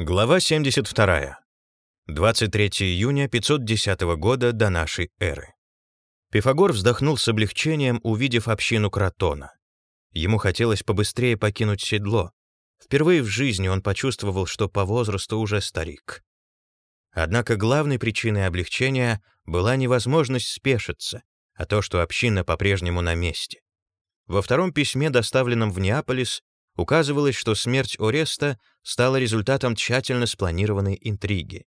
Глава 72. 23 июня 510 года до нашей эры. Пифагор вздохнул с облегчением, увидев общину Кротона. Ему хотелось побыстрее покинуть седло. Впервые в жизни он почувствовал, что по возрасту уже старик. Однако главной причиной облегчения была невозможность спешиться, а то, что община по-прежнему на месте. Во втором письме, доставленном в Неаполис, указывалось, что смерть Ореста стала результатом тщательно спланированной интриги.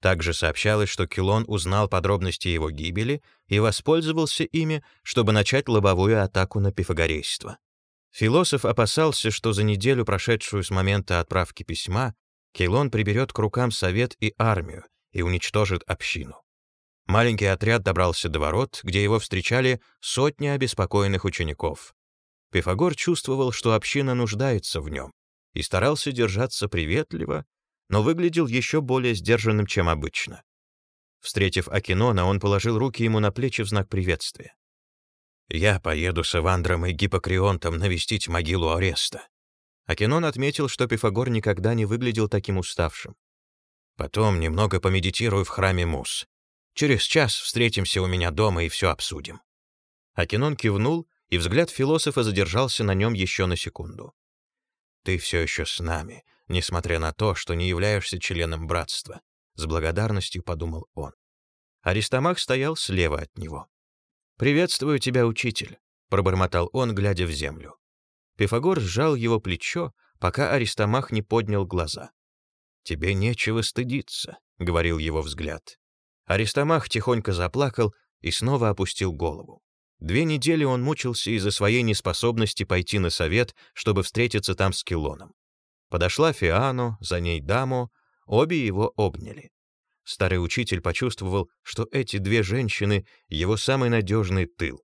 Также сообщалось, что Килон узнал подробности его гибели и воспользовался ими, чтобы начать лобовую атаку на пифагорейство. Философ опасался, что за неделю, прошедшую с момента отправки письма, Килон приберет к рукам совет и армию и уничтожит общину. Маленький отряд добрался до ворот, где его встречали сотни обеспокоенных учеников. Пифагор чувствовал, что община нуждается в нем, и старался держаться приветливо, но выглядел еще более сдержанным, чем обычно. Встретив Акинона, он положил руки ему на плечи в знак приветствия. «Я поеду с Эвандром и Гиппокрионтом навестить могилу Ореста». Акинон отметил, что Пифагор никогда не выглядел таким уставшим. «Потом немного помедитирую в храме Мус. Через час встретимся у меня дома и все обсудим». Акинон кивнул и взгляд философа задержался на нем еще на секунду. «Ты все еще с нами, несмотря на то, что не являешься членом братства», — с благодарностью подумал он. Аристомах стоял слева от него. «Приветствую тебя, учитель», — пробормотал он, глядя в землю. Пифагор сжал его плечо, пока Аристомах не поднял глаза. «Тебе нечего стыдиться», — говорил его взгляд. Аристомах тихонько заплакал и снова опустил голову. Две недели он мучился из-за своей неспособности пойти на совет, чтобы встретиться там с Килоном. Подошла Фиану, за ней Дамо, обе его обняли. Старый учитель почувствовал, что эти две женщины — его самый надежный тыл.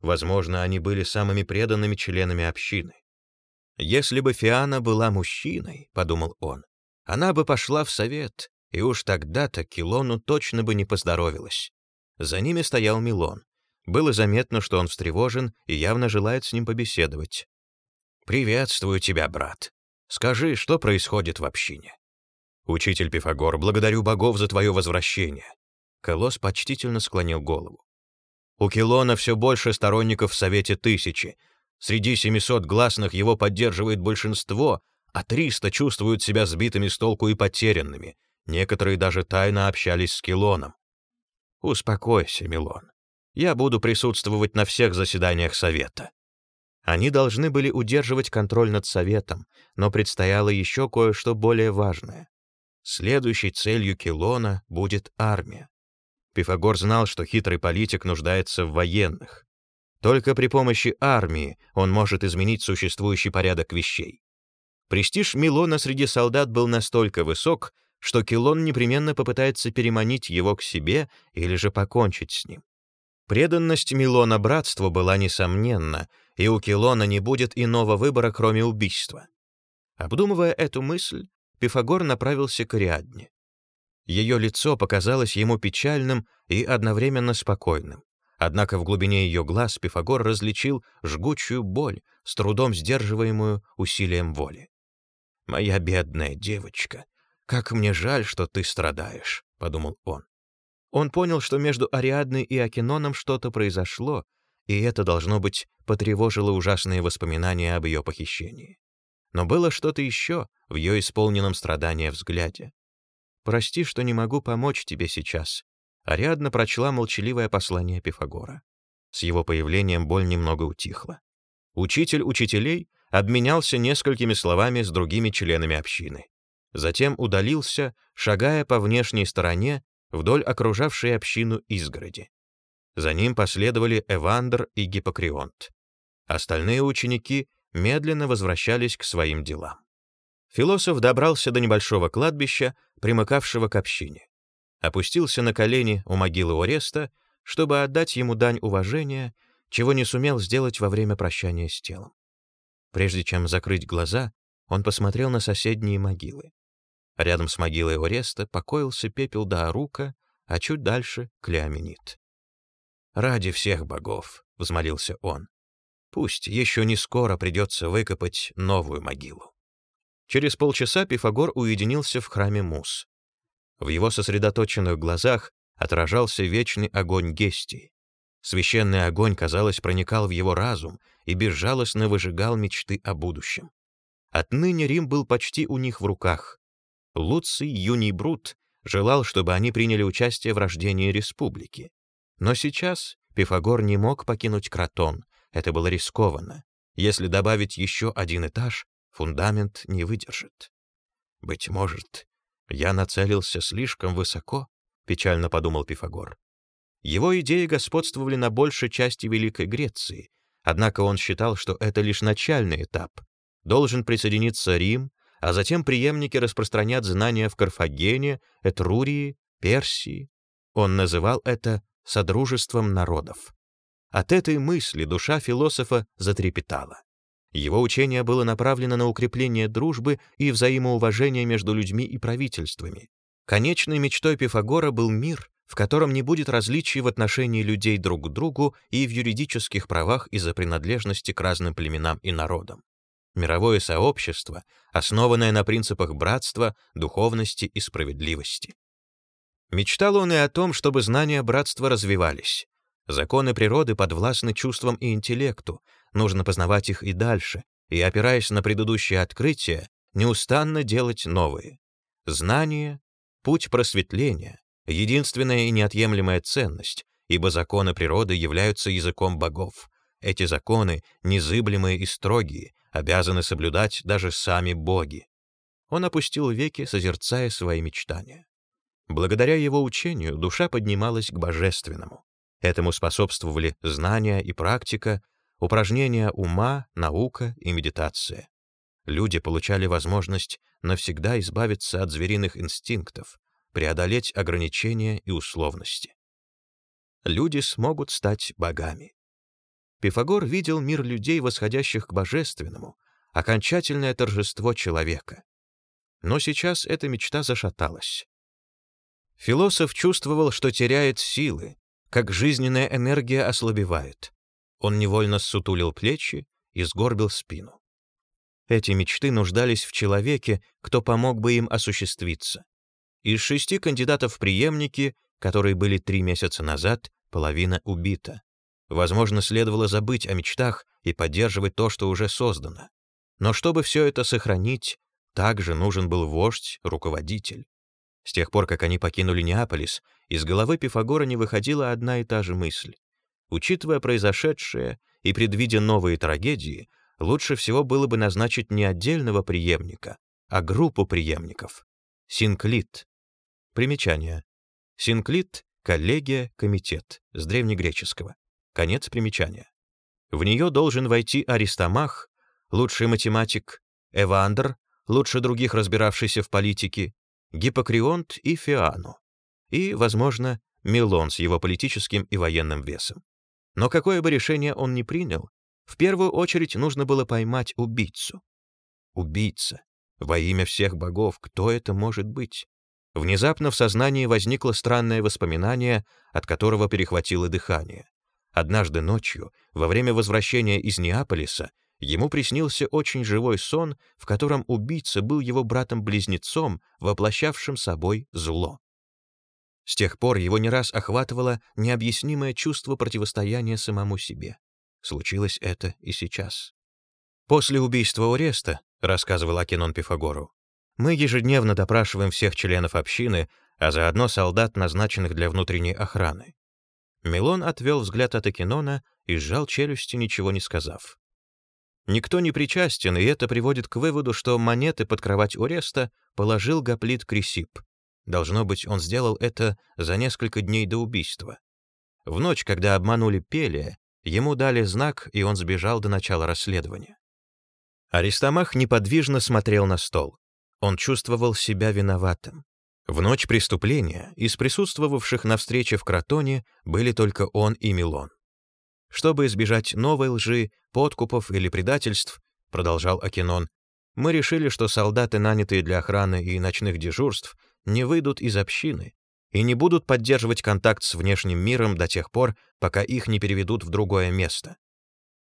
Возможно, они были самыми преданными членами общины. «Если бы Фиана была мужчиной», — подумал он, — «она бы пошла в совет, и уж тогда-то Килону точно бы не поздоровилась». За ними стоял Милон. Было заметно, что он встревожен и явно желает с ним побеседовать. «Приветствую тебя, брат. Скажи, что происходит в общине?» «Учитель Пифагор, благодарю богов за твое возвращение». Колосс почтительно склонил голову. «У Килона все больше сторонников в Совете Тысячи. Среди 700 гласных его поддерживает большинство, а 300 чувствуют себя сбитыми с толку и потерянными. Некоторые даже тайно общались с Килоном. «Успокойся, Милон. Я буду присутствовать на всех заседаниях Совета. Они должны были удерживать контроль над Советом, но предстояло еще кое-что более важное. Следующей целью Килона будет армия. Пифагор знал, что хитрый политик нуждается в военных. Только при помощи армии он может изменить существующий порядок вещей. Престиж Милона среди солдат был настолько высок, что Килон непременно попытается переманить его к себе или же покончить с ним. Преданность Милона братству была несомненна, и у Килона не будет иного выбора, кроме убийства. Обдумывая эту мысль, Пифагор направился к Ариадне. Ее лицо показалось ему печальным и одновременно спокойным. Однако в глубине ее глаз Пифагор различил жгучую боль, с трудом сдерживаемую усилием воли. «Моя бедная девочка, как мне жаль, что ты страдаешь», — подумал он. Он понял, что между Ариадной и Акиноном что-то произошло, и это, должно быть, потревожило ужасные воспоминания об ее похищении. Но было что-то еще в ее исполненном страдания взгляде. «Прости, что не могу помочь тебе сейчас», Ариадна прочла молчаливое послание Пифагора. С его появлением боль немного утихла. Учитель учителей обменялся несколькими словами с другими членами общины. Затем удалился, шагая по внешней стороне вдоль окружавшей общину изгороди. За ним последовали Эвандр и Гиппокрионт. Остальные ученики медленно возвращались к своим делам. Философ добрался до небольшого кладбища, примыкавшего к общине. Опустился на колени у могилы Ореста, чтобы отдать ему дань уважения, чего не сумел сделать во время прощания с телом. Прежде чем закрыть глаза, он посмотрел на соседние могилы. Рядом с могилой Ореста покоился пепел Даарука, а чуть дальше — Клеоменит. «Ради всех богов», — взмолился он, — «пусть еще не скоро придется выкопать новую могилу». Через полчаса Пифагор уединился в храме Мус. В его сосредоточенных глазах отражался вечный огонь Гестии. Священный огонь, казалось, проникал в его разум и безжалостно выжигал мечты о будущем. Отныне Рим был почти у них в руках. Луций Юний Брут желал, чтобы они приняли участие в рождении республики. Но сейчас Пифагор не мог покинуть Кротон, это было рискованно. Если добавить еще один этаж, фундамент не выдержит. Быть может, я нацелился слишком высоко, печально подумал Пифагор. Его идеи господствовали на большей части Великой Греции, однако он считал, что это лишь начальный этап. Должен присоединиться Рим, а затем преемники распространят знания в Карфагене, Этрурии, Персии. Он называл это «содружеством народов». От этой мысли душа философа затрепетала. Его учение было направлено на укрепление дружбы и взаимоуважения между людьми и правительствами. Конечной мечтой Пифагора был мир, в котором не будет различий в отношении людей друг к другу и в юридических правах из-за принадлежности к разным племенам и народам. Мировое сообщество, основанное на принципах братства, духовности и справедливости. Мечтал он и о том, чтобы знания братства развивались. Законы природы подвластны чувствам и интеллекту, нужно познавать их и дальше, и, опираясь на предыдущие открытия, неустанно делать новые. Знание — путь просветления, единственная и неотъемлемая ценность, ибо законы природы являются языком богов. Эти законы, незыблемые и строгие, обязаны соблюдать даже сами боги. Он опустил веки, созерцая свои мечтания. Благодаря его учению душа поднималась к божественному. Этому способствовали знания и практика, упражнения ума, наука и медитация. Люди получали возможность навсегда избавиться от звериных инстинктов, преодолеть ограничения и условности. Люди смогут стать богами. Пифагор видел мир людей, восходящих к божественному, окончательное торжество человека. Но сейчас эта мечта зашаталась. Философ чувствовал, что теряет силы, как жизненная энергия ослабевает. Он невольно сутулил плечи и сгорбил спину. Эти мечты нуждались в человеке, кто помог бы им осуществиться. Из шести кандидатов в преемники, которые были три месяца назад, половина убита. Возможно, следовало забыть о мечтах и поддерживать то, что уже создано. Но чтобы все это сохранить, также нужен был вождь, руководитель. С тех пор, как они покинули Неаполис, из головы Пифагора не выходила одна и та же мысль. Учитывая произошедшее и предвидя новые трагедии, лучше всего было бы назначить не отдельного преемника, а группу преемников. Синклит. Примечание. Синклит — коллегия, комитет, с древнегреческого. Конец примечания. В нее должен войти Аристомах, лучший математик, Эвандр, лучше других разбиравшийся в политике, Гиппокрионт и Фиану, и, возможно, Милон с его политическим и военным весом. Но какое бы решение он ни принял, в первую очередь нужно было поймать убийцу. Убийца. Во имя всех богов, кто это может быть? Внезапно в сознании возникло странное воспоминание, от которого перехватило дыхание. Однажды ночью, во время возвращения из Неаполиса, Ему приснился очень живой сон, в котором убийца был его братом-близнецом, воплощавшим собой зло. С тех пор его не раз охватывало необъяснимое чувство противостояния самому себе. Случилось это и сейчас. «После убийства Ореста», — рассказывал Акинон Пифагору, «мы ежедневно допрашиваем всех членов общины, а заодно солдат, назначенных для внутренней охраны». Милон отвел взгляд от Акинона и сжал челюсти, ничего не сказав. Никто не причастен, и это приводит к выводу, что монеты под кровать Ореста положил Гоплит Крисип. Должно быть, он сделал это за несколько дней до убийства. В ночь, когда обманули Пелия, ему дали знак, и он сбежал до начала расследования. Аристомах неподвижно смотрел на стол. Он чувствовал себя виноватым. В ночь преступления из присутствовавших на встрече в Кротоне были только он и Милон. Чтобы избежать новой лжи, подкупов или предательств, продолжал Акинон, мы решили, что солдаты, нанятые для охраны и ночных дежурств, не выйдут из общины и не будут поддерживать контакт с внешним миром до тех пор, пока их не переведут в другое место.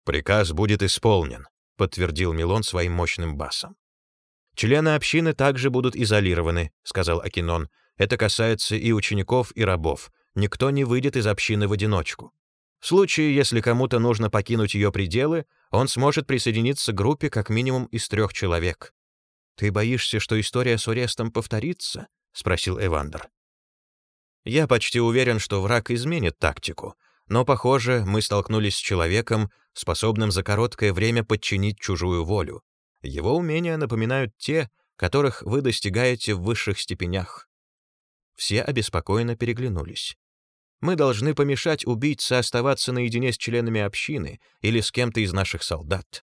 «Приказ будет исполнен», — подтвердил Милон своим мощным басом. «Члены общины также будут изолированы», — сказал Акинон. «Это касается и учеников, и рабов. Никто не выйдет из общины в одиночку. В случае, если кому-то нужно покинуть ее пределы, он сможет присоединиться к группе как минимум из трех человек». «Ты боишься, что история с Орестом повторится?» — спросил Эвандер. «Я почти уверен, что враг изменит тактику, но, похоже, мы столкнулись с человеком, способным за короткое время подчинить чужую волю. Его умения напоминают те, которых вы достигаете в высших степенях. Все обеспокоенно переглянулись. Мы должны помешать убийце оставаться наедине с членами общины или с кем-то из наших солдат.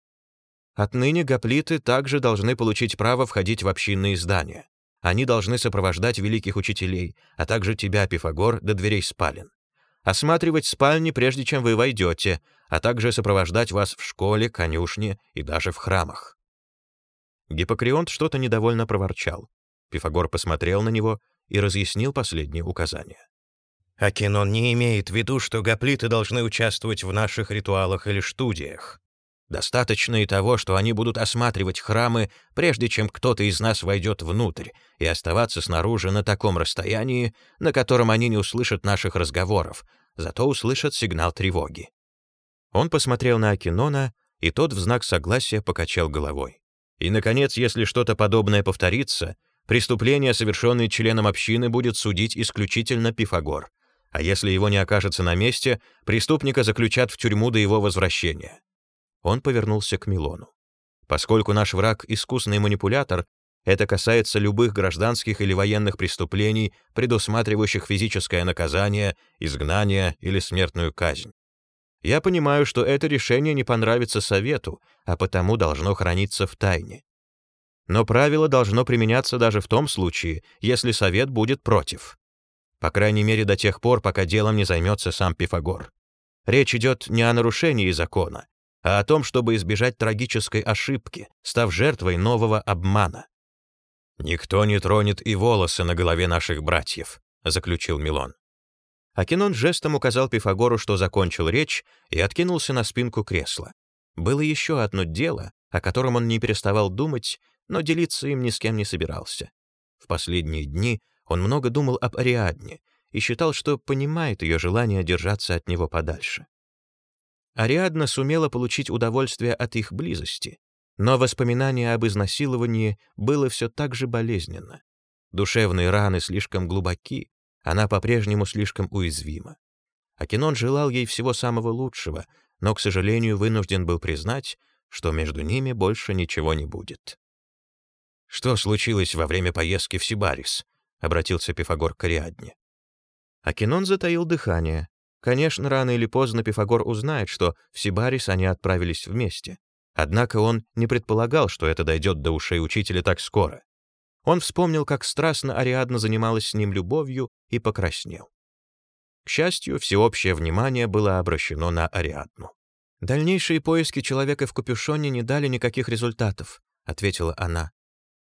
Отныне гоплиты также должны получить право входить в общинные здания. Они должны сопровождать великих учителей, а также тебя, Пифагор, до дверей спален осматривать спальни, прежде чем вы войдете, а также сопровождать вас в школе, конюшне и даже в храмах». Гиппокрионт что-то недовольно проворчал. Пифагор посмотрел на него и разъяснил последние указания. «Акинон не имеет в виду, что гоплиты должны участвовать в наших ритуалах или студиях. Достаточно и того, что они будут осматривать храмы, прежде чем кто-то из нас войдет внутрь, и оставаться снаружи на таком расстоянии, на котором они не услышат наших разговоров, зато услышат сигнал тревоги. Он посмотрел на Акинона, и тот в знак согласия покачал головой. И, наконец, если что-то подобное повторится, преступление, совершенное членом общины, будет судить исключительно Пифагор, а если его не окажется на месте, преступника заключат в тюрьму до его возвращения. Он повернулся к Милону. Поскольку наш враг — искусный манипулятор, это касается любых гражданских или военных преступлений, предусматривающих физическое наказание, изгнание или смертную казнь. Я понимаю, что это решение не понравится Совету, а потому должно храниться в тайне. Но правило должно применяться даже в том случае, если Совет будет против. По крайней мере, до тех пор, пока делом не займется сам Пифагор. Речь идет не о нарушении закона, а о том, чтобы избежать трагической ошибки, став жертвой нового обмана. «Никто не тронет и волосы на голове наших братьев», — заключил Милон. Акинон жестом указал Пифагору, что закончил речь, и откинулся на спинку кресла. Было еще одно дело, о котором он не переставал думать, но делиться им ни с кем не собирался. В последние дни он много думал об Ариадне и считал, что понимает ее желание держаться от него подальше. Ариадна сумела получить удовольствие от их близости, но воспоминание об изнасиловании было все так же болезненно. Душевные раны слишком глубоки, она по-прежнему слишком уязвима. Акинон желал ей всего самого лучшего, но, к сожалению, вынужден был признать, что между ними больше ничего не будет. «Что случилось во время поездки в Сибарис?» — обратился Пифагор к Ариадне. Акинон затаил дыхание. Конечно, рано или поздно Пифагор узнает, что в Сибарис они отправились вместе. Однако он не предполагал, что это дойдет до ушей учителя так скоро. Он вспомнил, как страстно Ариадна занималась с ним любовью и покраснел. К счастью, всеобщее внимание было обращено на Ариадну. «Дальнейшие поиски человека в капюшоне не дали никаких результатов», — ответила она.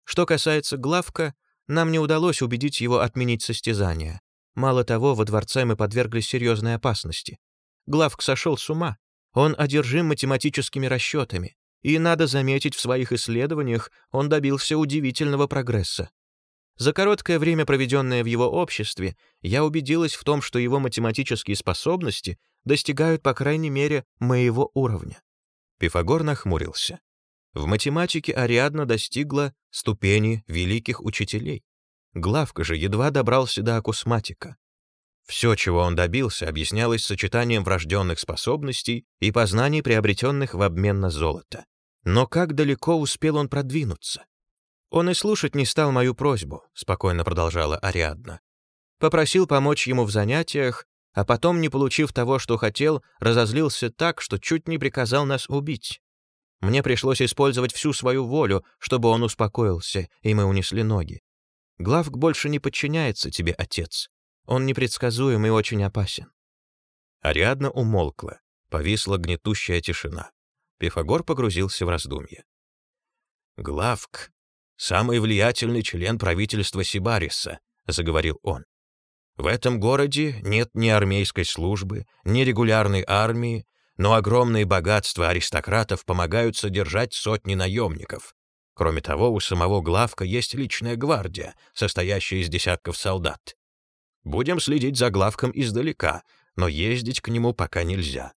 «Что касается Главка, нам не удалось убедить его отменить состязание. Мало того, во дворце мы подверглись серьезной опасности. Главк сошел с ума. Он одержим математическими расчетами. И, надо заметить, в своих исследованиях он добился удивительного прогресса. За короткое время, проведенное в его обществе, я убедилась в том, что его математические способности достигают, по крайней мере, моего уровня. Пифагор нахмурился. В математике Ариадна достигла ступени великих учителей. Главка же едва добрался до акусматика. Все, чего он добился, объяснялось сочетанием врожденных способностей и познаний, приобретенных в обмен на золото. Но как далеко успел он продвинуться? Он и слушать не стал мою просьбу, спокойно продолжала Ариадна. Попросил помочь ему в занятиях, а потом, не получив того, что хотел, разозлился так, что чуть не приказал нас убить. Мне пришлось использовать всю свою волю, чтобы он успокоился, и мы унесли ноги. Главк больше не подчиняется тебе, отец. Он непредсказуем и очень опасен». Ариадна умолкла. Повисла гнетущая тишина. Пифагор погрузился в раздумье. «Главк — самый влиятельный член правительства Сибариса», — заговорил он. «В этом городе нет ни армейской службы, ни регулярной армии, но огромные богатства аристократов помогают содержать сотни наемников. Кроме того, у самого главка есть личная гвардия, состоящая из десятков солдат. Будем следить за главком издалека, но ездить к нему пока нельзя.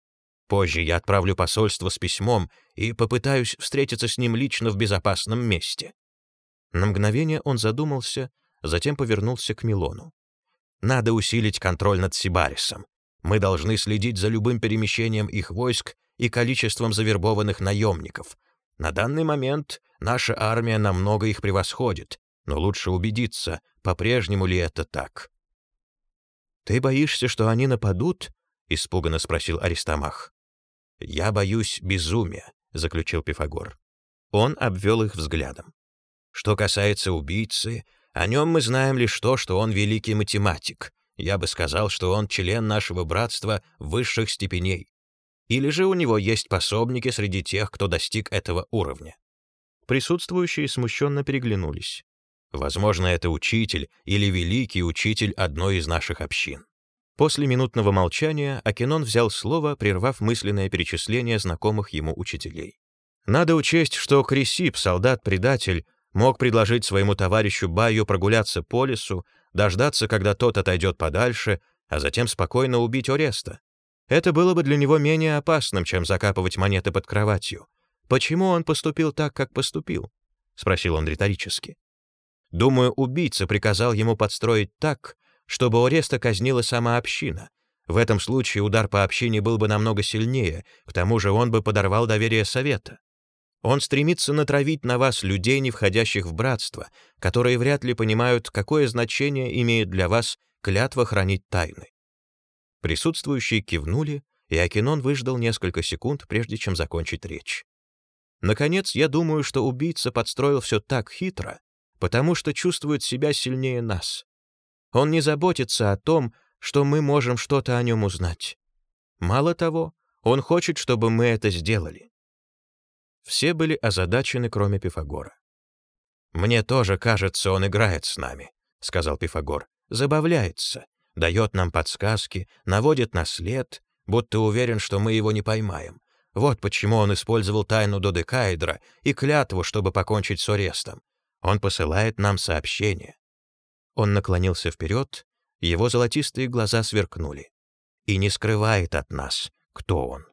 Позже я отправлю посольство с письмом и попытаюсь встретиться с ним лично в безопасном месте». На мгновение он задумался, затем повернулся к Милону. «Надо усилить контроль над Сибарисом. Мы должны следить за любым перемещением их войск и количеством завербованных наемников. На данный момент Наша армия намного их превосходит, но лучше убедиться, по-прежнему ли это так. «Ты боишься, что они нападут?» — испуганно спросил Аристомах. «Я боюсь безумия», — заключил Пифагор. Он обвел их взглядом. «Что касается убийцы, о нем мы знаем лишь то, что он великий математик. Я бы сказал, что он член нашего братства высших степеней. Или же у него есть пособники среди тех, кто достиг этого уровня. Присутствующие смущенно переглянулись. Возможно, это учитель или великий учитель одной из наших общин. После минутного молчания Акинон взял слово, прервав мысленное перечисление знакомых ему учителей. Надо учесть, что Крисип, солдат-предатель, мог предложить своему товарищу Баю прогуляться по лесу, дождаться, когда тот отойдет подальше, а затем спокойно убить Ореста. Это было бы для него менее опасным, чем закапывать монеты под кроватью. «Почему он поступил так, как поступил?» — спросил он риторически. «Думаю, убийца приказал ему подстроить так, чтобы Ореста казнила сама община. В этом случае удар по общине был бы намного сильнее, к тому же он бы подорвал доверие совета. Он стремится натравить на вас людей, не входящих в братство, которые вряд ли понимают, какое значение имеет для вас клятва хранить тайны». Присутствующие кивнули, и Акинон выждал несколько секунд, прежде чем закончить речь. Наконец, я думаю, что убийца подстроил все так хитро, потому что чувствует себя сильнее нас. Он не заботится о том, что мы можем что-то о нем узнать. Мало того, он хочет, чтобы мы это сделали. Все были озадачены, кроме Пифагора. «Мне тоже кажется, он играет с нами», — сказал Пифагор. «Забавляется, дает нам подсказки, наводит на след, будто уверен, что мы его не поймаем. Вот почему он использовал тайну Додекаэдра и клятву, чтобы покончить с Орестом. Он посылает нам сообщение. Он наклонился вперед, его золотистые глаза сверкнули. И не скрывает от нас, кто он.